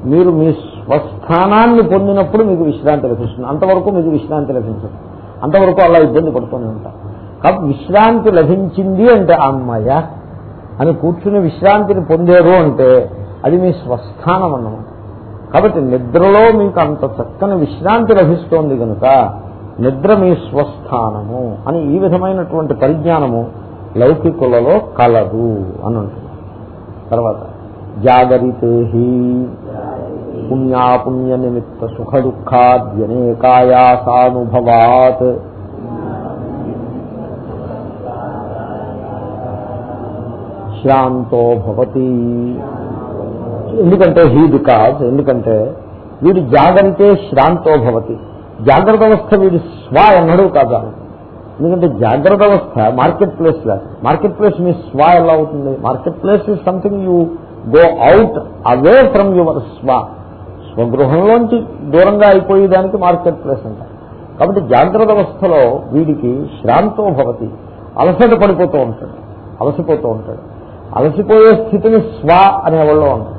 మీరు మీ స్వస్థానాన్ని పొందినప్పుడు మీకు విశ్రాంతి లభిస్తుంది. అంతవరకు మీకు విశ్రాంతి లభించదు. అంతవరకు అలా ఇబ్బంది పడుతూనే ఉంటారు. కాబట్టి విశ్రాంతి లభించింది అంటే అమ్మయ్య అని కూర్చుని విశ్రాంతిని పొందేరు అంటే అది మీ స్వస్థానం అన్నమాట. కాబట్టి నిద్రలో మీకు అంత చక్కని విశ్రాంతి లభిస్తోంది కనుక నిద్ర మీ స్వస్థానము అని ఈ విధమైనటువంటి పరిజ్ఞానము లౌకికులలో కలదు అని అంటున్నారు. తర్వాత జాగరితే పుణ్యాపుణ్య నిమిత్త సుఖ దుఃఖాద్యనేకాయాసానుభవాత్ శ్రాంతో భవతి. ఎందుకంటే హీ బికాజ్ ఎందుకంటే వీడి జాగంతే శ్రాంతో భవతి. జాగ్రత్త అవస్థ వీడి స్వ ఎన్నడూ కాదా ఎందుకంటే జాగ్రత్త అవస్థ మార్కెట్ ప్లేస్ లాగా మార్కెట్ ప్లేస్ మీ స్వ ఎలా అవుతుంది? Marketplace is something you go out away from your స్వ. స్వగృహంలోంచి దూరంగా అయిపోయేదానికి మార్కెట్ ప్లేస్ అంటారు కాబట్టి జాగ్రత్త అవస్థలో వీడికి శ్రాంతో భవతి. అలసట పడిపోతూ ఉంటాడు. అలసిపోతూ ఉంటాడు. అలసిపోయే స్థితిని స్వ అనేవాళ్ళు అంటారు.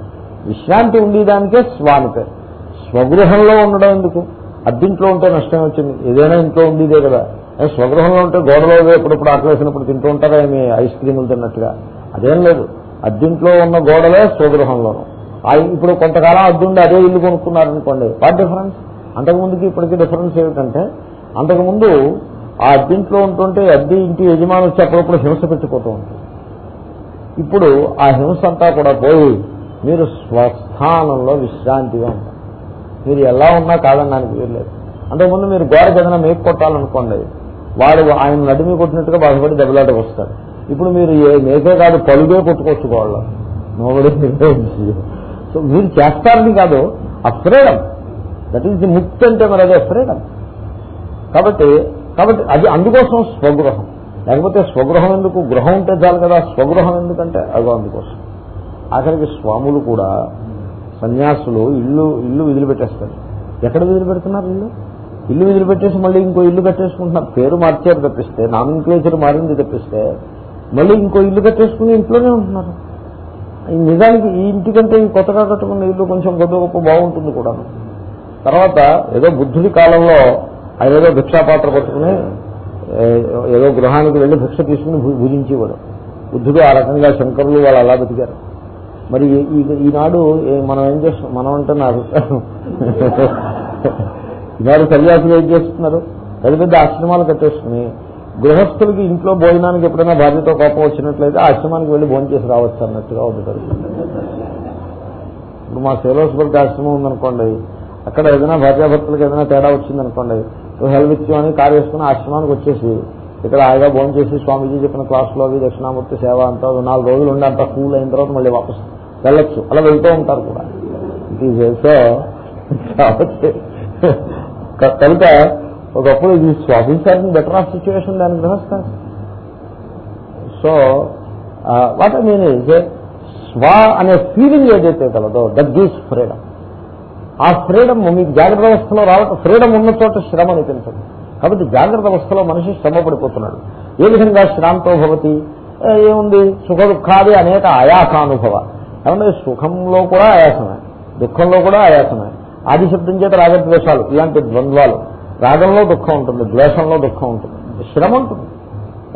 విశ్రాంతి ఉండేదానికే స్వామి పేరు. స్వగృహంలో ఉండడం ఎందుకు? అద్దింట్లో ఉంటే నష్టం వచ్చింది. ఏదైనా ఇంట్లో ఉండేదే కదా. స్వగృహంలో ఉంటే గోడలో ఎప్పుడప్పుడు ఆకలేసినప్పుడు తింటూ ఉంటారా ఏమి? ఐస్ క్రీములు తిన్నట్టుగా. అదేం లేదు. అద్దింట్లో ఉన్న గోడలే స్వగృహంలోనూ. ఆ ఇప్పుడు కొంతకాలం అద్దుండి అదే ఇల్లు కొనుక్కున్నారనుకోండి. What difference? అంతకుముందుకి ఇప్పటికీ డిఫరెన్స్ ఏమిటంటే అంతకుముందు ఆ అద్దింట్లో ఉంటుంటే అద్దె ఇంటి యజమాని వచ్చి అప్పుడప్పుడు హింస పెట్టుకోతూ ఉంటుంది. ఇప్పుడు ఆ హింస అంతా కూడా పోయి మీరు స్వస్థానంలో విశ్రాంతిగా ఉంటారు. మీరు ఎలా ఉన్నా కాదనడానికి వీల్లేదు. అంతకుముందు మీరు గోడకి ఏదైనా మేపు కొట్టాలనుకోండి వాడు ఆయన నడిమి కొట్టినట్టుగా బాధపడి దెబ్బలాట వస్తారు. ఇప్పుడు మీరు ఏ మేకే కాదు పలుగే కొట్టుకోవచ్చు గోడలో. నోబడి సో మీరు చేస్తారని కాదు ఆ ఫ్రీడమ్. దట్ ఈస్ ది ముక్తి అంటే మరి అదే ఫ్రీడమ్. కాబట్టి కాబట్టి అది అందుకోసం స్వగృహం. లేకపోతే స్వగృహం ఎందుకు? గృహం ఉంటే చాలు కదా స్వగృహం ఎందుకంటే అదో అందుకోసం. ఆఖరికి స్వాములు కూడా సన్యాసులు ఇల్లు ఇల్లు వదిలిపెట్టేస్తారు ఎక్కడ వదిలిపెడుతున్నారు ఇల్లు? ఇల్లు వదిలిపెట్టేసి మళ్ళీ ఇంకో ఇల్లు కట్టేసుకుంటున్నారు. పేరు మార్చారు తప్పిస్తే నామిన్క్లేచర్ మారింది తప్పిస్తే మళ్ళీ ఇంకో ఇల్లు కట్టేసుకుని ఇంట్లోనే ఉంటున్నారు. నిజానికి ఈ ఇంటికంటే ఈ కొత్తగా కట్టుకున్న ఇల్లు కొంచెం కొద్ది గొప్ప బాగుంటుంది కూడా తర్వాత ఏదో బుద్ధుడి కాలంలో ఆయన ఏదో భిక్షాపాత్ర పట్టుకుని ఏదో గృహానికి వెళ్ళి భిక్ష తీసుకుని భుజించేవాడు. బుద్ధుడు ఆ రకంగా శంకరులు వాళ్ళు అలా బతికారు. మరి ఈ- ఈనాడు మనం ఏం చేస్తాం మనం అంటే నా అభిప్రాయం ఈనాడు సన్యాసులు ఏం చేస్తున్నారు? పెద్ద పెద్ద ఆశ్రమాలు కట్టేసుకుని గృహస్థులకి ఇంట్లో భోజనానికి ఎప్పుడైనా భార్యతో కోపం వచ్చినట్లయితే ఆశ్రమానికి వెళ్ళి భోజనం చేసి రావచ్చు అన్నట్టుగా ఉంటుంది ఇప్పుడు మా సేలోస్బర్గ్ ఆశ్రమం ఉందనుకోండి అక్కడ ఏదైనా భార్యాభర్తలకు ఏదైనా తేడా వచ్చిందనుకోండి హెల్విత్యం అని కారు వేసుకుని ఆశ్రమానికి వచ్చేసి ఇక్కడ హాయిగా భోజనం చేసి స్వామీజీ చెప్పిన క్లాసులో అవి దక్షిణామూర్తి సేవ అంతా నాలుగు రోజులు ఉండి అంతా కూల్ అయిన తర్వాత మళ్ళీ వాపస్. వెళ్ళొచ్చు. అలా వెళ్తూ ఉంటారు కూడా. ఇట్ ఈజ్ సో కాబట్టి కనుక ఒకప్పుడు ఇది స్వామీస్ బెటర్ ఆఫ్ సిచ్యువేషన్ దాని గ్రహిస్తాను so what I mean is స్వ అనే ఫీలింగ్ ఏదైతే కలదో దట్ గీస్ ఫ్రీడమ్ ఆ ఫ్రీడమ్ మీకు జాగ్రత్త అవస్థలో రావటం ఫ్రీడమ్ ఉన్న చోట శ్రమ అని తెలుసు కాబట్టి జాగ్రత్త అవస్థలో మనిషి శ్రమ పడిపోతున్నాడు. ఏ విధంగా శ్రాంతో భవతి? ఏముంది? సుఖ దుఃఖాది అనేక ఆయాసానుభవ ఏమంటే సుఖంలో కూడా ఆయాసమే దుఃఖంలో కూడా ఆయాసమే. ఆది శబ్దం చేత రాగద్వేషాలు ఇలాంటి ద్వంద్వాలు. రాగంలో దుఃఖం ఉంటుంది ద్వేషంలో దుఃఖం ఉంటుంది. శ్రమ ఉంటుంది.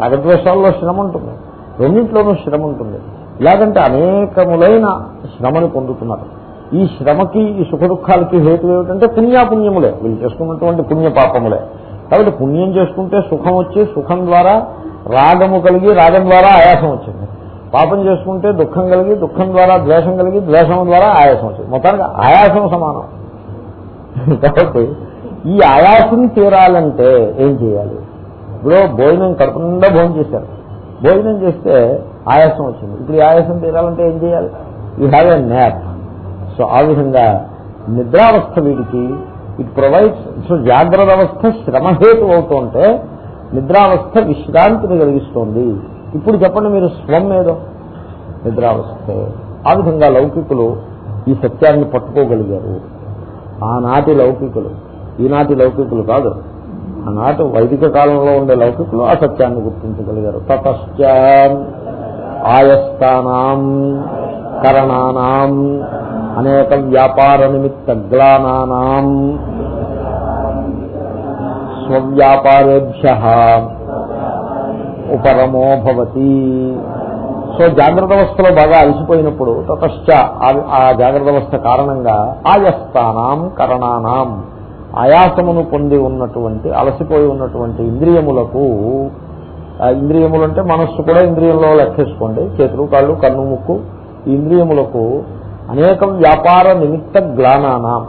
రాగద్వేషాల్లో శ్రమ ఉంటుంది. రెండింటిలోనూ శ్రమ ఉంటుంది. ఇలాగంటే అనేకములైన శ్రమని పొందుతున్నారు. ఈ శ్రమకి ఈ సుఖ దుఃఖాలకి హేతు ఏమిటంటే పుణ్యాపుణ్యములే. వీళ్ళు చేసుకున్నటువంటి పుణ్యపాపములే. కాబట్టి పుణ్యం చేసుకుంటే సుఖం వచ్చి సుఖం ద్వారా రాగము కలిగి రాగం ద్వారా ఆయాసం వచ్చింది. పాపం చేసుకుంటే దుఃఖం కలిగి దుఃఖం ద్వారా ద్వేషం కలిగి ద్వేషం ద్వారా ఆయాసం వచ్చింది మొత్తానికి ఆయాసం సమానం. కాబట్టి ఈ ఆయాసం తీరాలంటే ఏం చేయాలి? ఇప్పుడు భోజనం కడుపు నిండా భోజనం చేశారు. భోజనం చేస్తే ఆయాసం వచ్చింది. ఇప్పుడు ఈ ఆయాసం తీరాలంటే ఏం చేయాలి? You have a nap so ఆ విధంగా నిద్రావస్థ వీడికి ఇట్ ప్రొవైడ్స్ సో జాగ్రత్త అవస్థ శ్రమహేతు అవుతుంటే నిద్రావస్థ విశ్రాంతిని కలిగిస్తోంది. ఇప్పుడు చెప్పండి మీరు స్వం ఏదో నిద్రావస్థే ఆ విధంగా లౌకికులు ఈ సత్యాన్ని పట్టుకోగలిగారు. ఆనాటి లౌకికులు. ఈనాటి లౌకికులు కాదు. ఆనాటి వైదిక కాలంలో ఉండే లౌకికులు ఆ సత్యాన్ని గుర్తించగలిగారు. తతశ్చ ఆయస్థానం కరణానాం అనేక వ్యాపార నిమిత్త గ్లానానాం స్వవ్యాపారేభ్య ఉపరమో భవతి. సో జాగ్రత్త అవస్థలో బాగా అలసిపోయినప్పుడు తతశ్చ ఆ- జాగ్రత్త అవస్థ కారణంగా ఆయస్థానం కరణానాం ఆయాసమును పొంది ఉన్నటువంటి అలసిపోయి ఉన్నటువంటి ఇంద్రియములకు ఆ ఇంద్రియములు అంటే మనస్సు కూడా ఇంద్రియంలో లెక్కేసుకోండి. చేతులు కాళ్ళు కన్ను ముక్కు. ఇంద్రియములకు అనేకం వ్యాపార నిమిత్త గ్లానానాం.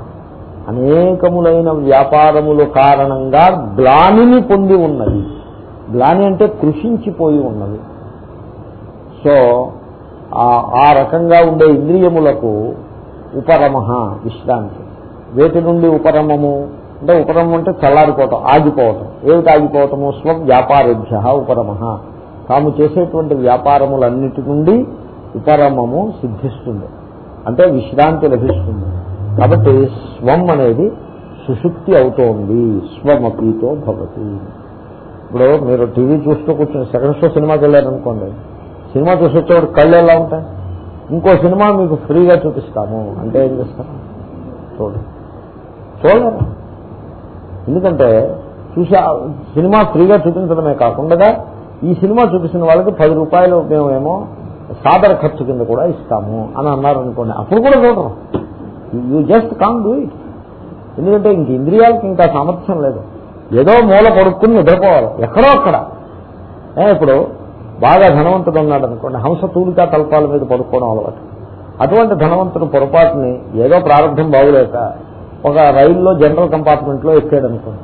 అనేకములైన వ్యాపారముల కారణంగా గ్లానిని పొంది ఉన్నది. గ్లాని అంటే కృషించిపోయి ఉన్నది. సో ఆ- రకంగా ఉండే ఇంద్రియములకు ఉపరమ విశ్రాంతి. వేటి నుండి ఉపరమము? అంటే ఉపరమం అంటే చల్లారిపోవటం ఆగిపోవటం. ఏమిటి ఆగిపోవటము? స్వ వ్యాపారేభ్య ఉపరమ తాము చేసేటువంటి వ్యాపారములన్నిటి నుండి ఉపరమము సిద్ధిస్తుంది. అంటే విశ్రాంతి లభిస్తుంది. కాబట్టి స్వం అనేది సుషుప్తి అవుతోంది. స్వమపీతో భవతి. ఇప్పుడు మీరు టీవీ చూస్తూ కూర్చొని సెకండ్ షో సినిమాకి వెళ్ళారనుకోండి సినిమా చూసి వచ్చేవాడు కళ్ళు ఎలా ఉంటాయి? ఇంకో సినిమా మీకు ఫ్రీగా చూపిస్తాము. అంటే ఏం చేస్తారు? చూడండి. చూడలేరు ఎందుకంటే చూసి సినిమా ఫ్రీగా చూపించడమే కాకుండా ఈ సినిమా చూపించిన వాళ్ళకి పది రూపాయలు మేమేమో సాదర ఖర్చు కింద కూడా ఇస్తాము అని అన్నారు అనుకోండి అప్పుడు కూడా చూడరు. You just can do it ఎందుకంటే ఇంక ఇంద్రియాలకి ఇంకా సామర్థ్యం లేదు. ఏదో మూల పడుక్కుని నిద్రపోవాలి. ఎక్కడో అక్కడ. ఇప్పుడు బాగా ధనవంతుడు ఉన్నాడు అనుకోండి హంస తూలికా తల్పాల మీద పడుకోవడం అలవాటు. అటువంటి ధనవంతుడు పొరపాటుని ఏదో ప్రారంభం బాగులేక ఒక రైల్లో జనరల్ కంపార్ట్మెంట్లో ఎక్కాడు అనుకోండి.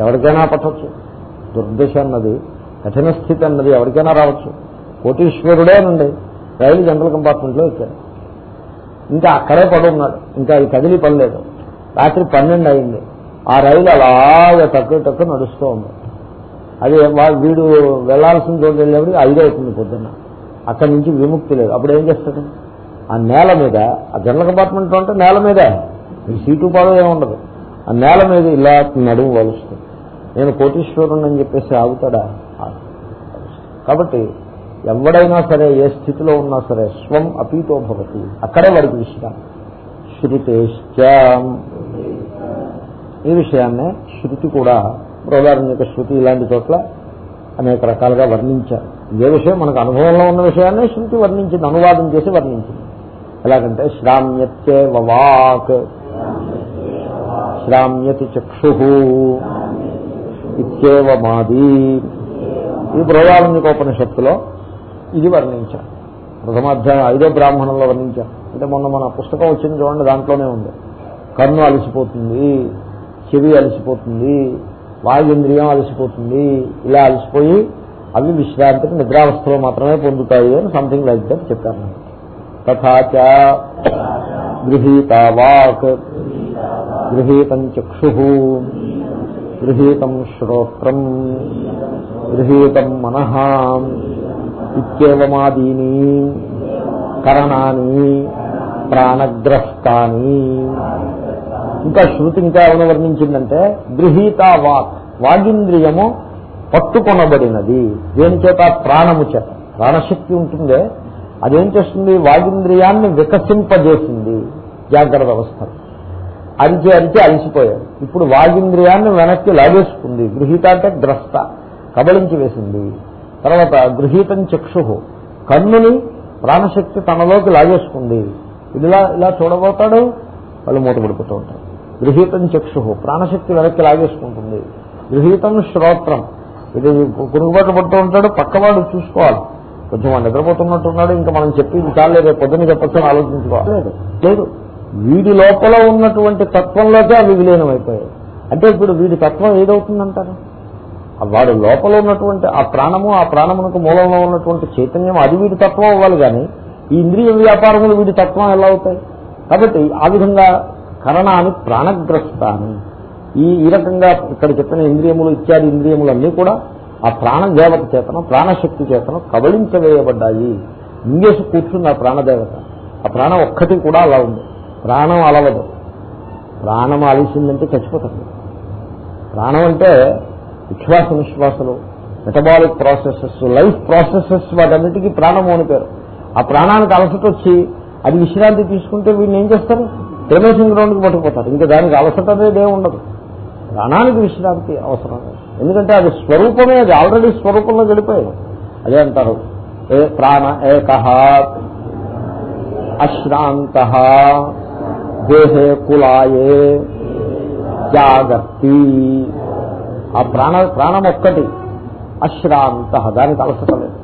ఎవరికైనా పట్టవచ్చు దుర్దశ అన్నది కఠిన స్థితి అన్నది ఎవరికైనా రావచ్చు. కోటీశ్వరుడే నుండి రైలు జనరల్ కంపార్ట్మెంట్లో ఎక్కాడు. ఇంకా అక్కడే పడి ఉన్నాడు ఇంకా అది కదిలి పడలేదు. రాత్రి పన్నెండు అయింది. ఆ రైలు అలాగే తక్కువ తక్కువ నడుస్తూ ఉంది. అది వీడు వెళ్ళాల్సిన చోటు వెళ్ళేప్పటికి ఐదు అవుతుంది పొద్దున్న. అక్కడి నుంచి విముక్తి లేదు. అప్పుడు ఏం చేస్తాడు? ఆ నేల మీద ఆ జనరల్ కంపార్ట్మెంట్ అంటే నేల మీదే. ఈ సీటు పాడు ఏముండదు ఆ నేల మీద ఇలా నడుము వలుస్తుంది. నేను కోటీశ్వరుని అని చెప్పేసి ఆగుతాడా? కాబట్టి ఎవడైనా సరే ఏ స్థితిలో ఉన్నా సరే స్వం అపీతో భవతి. అక్కడే వాడికి విషయం శృతేశ్చ ఈ విషయాన్నే శృతి కూడా బృహదారణ్యక శృతి ఇలాంటి చోట్ల అనేక రకాలుగా వర్ణించారు. ఏ విషయం మనకు అనుభవంలో ఉన్న విషయాన్నే శృతి వర్ణించింది అనువాదం చేసి వర్ణించింది. ఎలాగంటే శ్రామ్యత్యే వాక్ శ్రామ్యతి చక్షు ఇత్యేవ మాది. ఈ బృహదారణ్యకోపనిషత్తులో ఇది వర్ణించారు. ప్రథమాధ్యాయం ఐదో బ్రాహ్మణంలో వర్ణించారు. అంటే మొన్న మన పుస్తకం వచ్చింది చూడండి దాంట్లోనే ఉంది. కన్ను అలసిపోతుంది. చెవి అలసిపోతుంది వాయుంద్రియం అలసిపోతుంది ఇలా అలసిపోయి అవి విశ్రాంతికి నిద్రావస్థలో మాత్రమే పొందుతాయి అని సంథింగ్ లైక్ దట్ చెప్పాను తథాచ గృహీత వాక్ గృహీతం చక్షు గృహీతం శ్రోత్రం గృహీతం మనః ఇత్యేవమాదీని కరణాన్ని ప్రాణగ్రస్తాని ఇంకా శృతి ఇంకా ఏమైనా వర్ణించిందంటే గృహీత వాక్ వాగింద్రియము పట్టుకొనబడినది. దేని చేత? ప్రాణము చేత. ప్రాణశక్తి ఉంటుందే. అదేం చేస్తుంది? వాగింద్రియాన్ని వికసింపజేసింది. జాగ్రత్త అవస్థ అరిచి అరిచి అలసిపోయాడు. ఇప్పుడు వాగింద్రియాన్ని వెనక్కి లాగేసుకుంది. గృహీత అంటే ద్రష్ట. కబలించి వేసింది. తర్వాత గృహీతం చక్షు కన్నుని ప్రాణశక్తి తనలోకి లాగేసుకుంది. ఇదిలా ఇలా చూడబోతాడు. వాళ్ళు మూతపడిపోతూ ఉంటారు గృహీతం చక్షు. ప్రాణశక్తి వెనక్కి లాగేసుకుంటుంది. గృహీతం శ్రోత్రం. ఇది కురుగుబాటు పడుతూ ఉంటాడు పక్కవాడు చూసుకోవాలి. కొంచెం వాడు నిద్రపోతున్నట్టున్నాడు ఇంకా మనం చెప్పింది చాలే రేపు పొద్దున్న చెప్పచ్చు అని ఆలోచించుకోవాలి. లేదు వీడి లోపల ఉన్నటువంటి తత్వంలోకే అవి విలీనం అయిపోయాయి అంటే ఇప్పుడు వీడి తత్వం ఏదవుతుందంటారు? ఆ వాడు లోపల ఉన్నటువంటి ఆ ప్రాణము ఆ ప్రాణమునకు మూలంలో ఉన్నటువంటి చైతన్యం అది వీడి తత్వం అవ్వాలి కానీ ఈ ఇంద్రియ వ్యాపారములు వీడి తత్వం ఎలా అవుతాయి? కాబట్టి ఆ విధంగా కరణాన్ని ప్రాణగ్రస్తాన్ని ఈ ఈ రకంగా ఇక్కడ చెప్పిన ఇంద్రియములు ఇత్యాది ఇంద్రియములన్నీ కూడా ఆ ప్రాణదేవత చేతను ప్రాణశక్తి చేతను కబళించవేయబడ్డాయి. ఇంగేసి కూర్చుంది ఆ ప్రాణదేవత. ఆ ప్రాణం ఒక్కటి కూడా అలా ఉంది. ప్రాణం అలవదు. ప్రాణం అలిసిందంటే చచ్చిపోతుంది ప్రాణం అంటే విశ్వాస నిశ్వాసలు మెటబాలిక్ ప్రాసెసెస్ లైఫ్ ప్రాసెసెస్ వాటన్నిటికీ ప్రాణము అని పేరు. ఆ ప్రాణానికి అలసట వచ్చి అది విశ్రాంతి తీసుకుంటే వీళ్ళు ఏం చేస్తారు? క్రిమేషన్ గ్రౌండ్కి పట్టుకుపోతారు. ఇంకా దానికి అలసట అనేది ఉండదు. ప్రాణానికి విశ్రాంతి అవసరం. ఎందుకంటే అది స్వరూపమే అది ఆల్రెడీ స్వరూపంలో గడిపోయాడు అదే అంటారు. ఏ ప్రాణ ఏక అశ్రాంత దేహే కులాయే జాగర్తి. ఆ ప్రాణ ప్రాణం ఒక్కటి అశ్రాంత దానికి అలసట లేదు.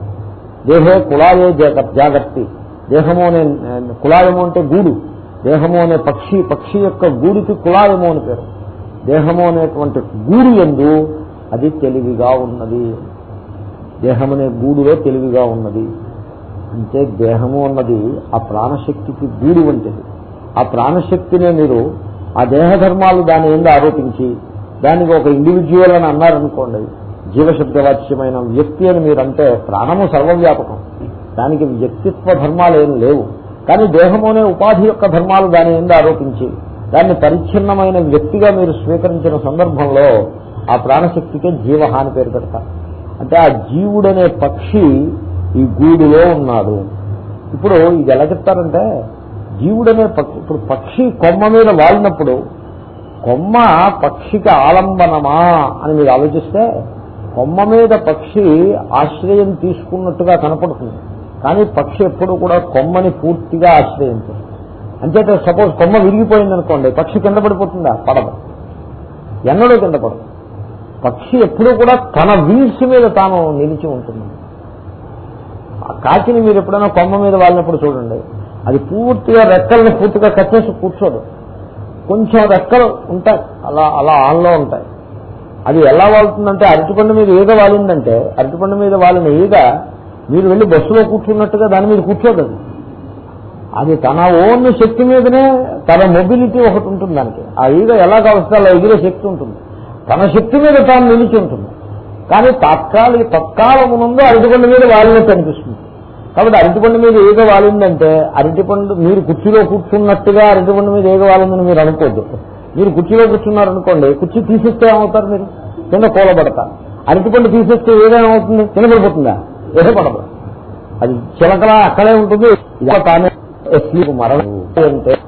దేహే కులాయే జాగర్తి. దేహము అనే కులాయము అంటే గూడు. దేహము అనే పక్షి పక్షి యొక్క గూడికి కులాయము అని పేరు. దేహము అనేటువంటి గూడు ఎందు అది తెలివిగా ఉన్నది. దేహమనే గూడులో తెలివిగా ఉన్నది. అంటే దేహము అన్నది ఆ ప్రాణశక్తికి గూడు వంటిది. ఆ ప్రాణశక్తినే మీరు ఆ దేహధర్మాలు దాని ఏందో ఆరోపించి దానికి ఒక ఇండివిజువల్ అని అన్నారనుకోండి జీవశబ్దవాచ్యమైన వ్యక్తి అని మీరంటే ప్రాణము సర్వవ్యాపకం. దానికి వ్యక్తిత్వ ధర్మాలు ఏం లేవు. కానీ దేహము అనే ఉపాధి యొక్క ధర్మాలు దాని మీద ఆరోపించి దాన్ని పరిచ్ఛిన్నమైన వ్యక్తిగా మీరు స్వీకరించిన సందర్భంలో ఆ ప్రాణశక్తికే జీవహాని పేరు పెడతారు. అంటే ఆ జీవుడనే పక్షి ఈ గూడులో ఉన్నాడు. ఇప్పుడు ఇది ఎలా చెప్తారంటే జీవుడనే పక్షి ఇప్పుడు పక్షి కొమ్మ మీద వాలినప్పుడు కొమ్మ పక్షికి ఆలంబనమా అని మీరు ఆలోచిస్తే కొమ్మ మీద పక్షి ఆశ్రయం తీసుకున్నట్టుగా కనపడుతుంది. కానీ పక్షి ఎప్పుడు కూడా కొమ్మని పూర్తిగా ఆశ్రయించదు. అంచేత సపోజ్ కొమ్మ విరిగిపోయింది అనుకోండి పక్షి కింద పడిపోతుందా? పడదు. ఎన్నడూ కింద పడదు. పక్షి ఎప్పుడూ కూడా తన వీల్స్ మీద తాను నిలిచి ఉంటుంది. ఆ కాకిని మీరు ఎప్పుడైనా కొమ్మ మీద వాళ్ళినప్పుడు చూడండి అది పూర్తిగా రెక్కలను పూర్తిగా కట్టేసి కూర్చోదు. కొంచెం రెక్కలు ఉంటాయి అలా అలా ఆన్లో ఉంటాయి. అది ఎలా వాళ్తుందంటే అరటిపండు మీద ఈగ వాలిందంటే అరటిపండు మీద వాలిన ఈగ మీరు వెళ్ళి బస్సులో కూర్చున్నట్టుగా దాని మీద కూర్చోదు అది అది తన ఓన్ శక్తి మీదనే తన మొబిలిటీ ఒకటి ఉంటుంది దానికి. ఆ ఈగ ఎలా కావస్తే అలా ఎగిరే శక్తి ఉంటుంది. తన శక్తి మీద తాను నిలిచి ఉంటుంది. కానీ తాత్కాలిక తత్కాలమునందు అరటిపండు మీద వాలినట్టు అనిపిస్తుంది. కాబట్టి అరటిపండు మీద ఈగ వాలిందంటే అరటిపండు మీరు కుర్చీలో కూర్చున్నట్టుగా అరటిపండు మీద ఈగ వాలిందని మీరు అనుకోద్దు. మీరు కుర్చీలో కూర్చున్నారనుకోండి కుర్చీ తీసేస్తే ఏమవుతారు మీరు? కింద కూలబడతారు. అరటిపండు తీసేస్తే ఏదేమవుతుంది కింద పడిపోతుందా ఏదో అది చిలకలా అక్కడే ఉంటుంది. తానే మరణం. అంటే